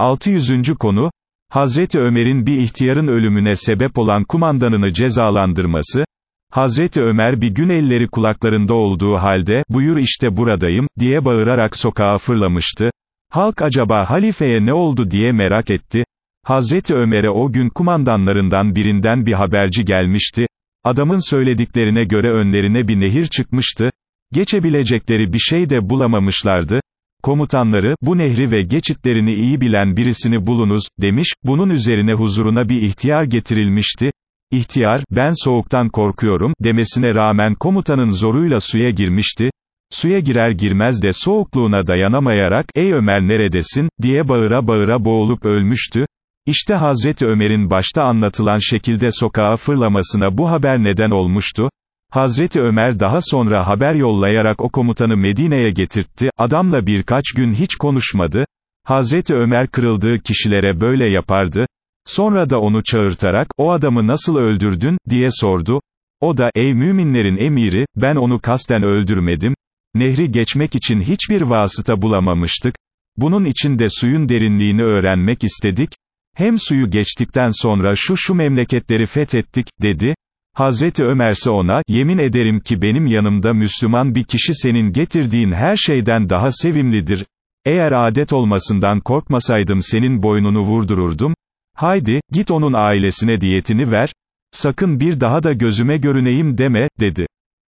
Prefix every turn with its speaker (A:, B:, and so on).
A: 600. konu, Hazreti Ömer'in bir ihtiyarın ölümüne sebep olan kumandanını cezalandırması, Hazreti Ömer bir gün elleri kulaklarında olduğu halde, buyur işte buradayım, diye bağırarak sokağa fırlamıştı. Halk acaba halifeye ne oldu diye merak etti. Hazreti Ömer'e o gün kumandanlarından birinden bir haberci gelmişti. Adamın söylediklerine göre önlerine bir nehir çıkmıştı. Geçebilecekleri bir şey de bulamamışlardı. Komutanları, bu nehri ve geçitlerini iyi bilen birisini bulunuz, demiş, bunun üzerine huzuruna bir ihtiyar getirilmişti. İhtiyar, ben soğuktan korkuyorum, demesine rağmen komutanın zoruyla suya girmişti. Suya girer girmez de soğukluğuna dayanamayarak, ey Ömer neredesin, diye bağıra bağıra boğulup ölmüştü. İşte Hazreti Ömer'in başta anlatılan şekilde sokağa fırlamasına bu haber neden olmuştu. Hazreti Ömer daha sonra haber yollayarak o komutanı Medine'ye getirtti, adamla birkaç gün hiç konuşmadı. Hazreti Ömer kırıldığı kişilere böyle yapardı. Sonra da onu çağırtarak, o adamı nasıl öldürdün, diye sordu. O da, ey müminlerin emiri, ben onu kasten öldürmedim. Nehri geçmek için hiçbir vasıta bulamamıştık. Bunun için de suyun derinliğini öğrenmek istedik. Hem suyu geçtikten sonra şu şu memleketleri fethettik, dedi. Hazreti Ömerse ona, yemin ederim ki benim yanımda Müslüman bir kişi senin getirdiğin her şeyden daha sevimlidir. Eğer adet olmasından korkmasaydım senin boynunu vurdururdum. Haydi, git onun ailesine diyetini ver. Sakın bir daha da gözüme görüneyim deme, dedi.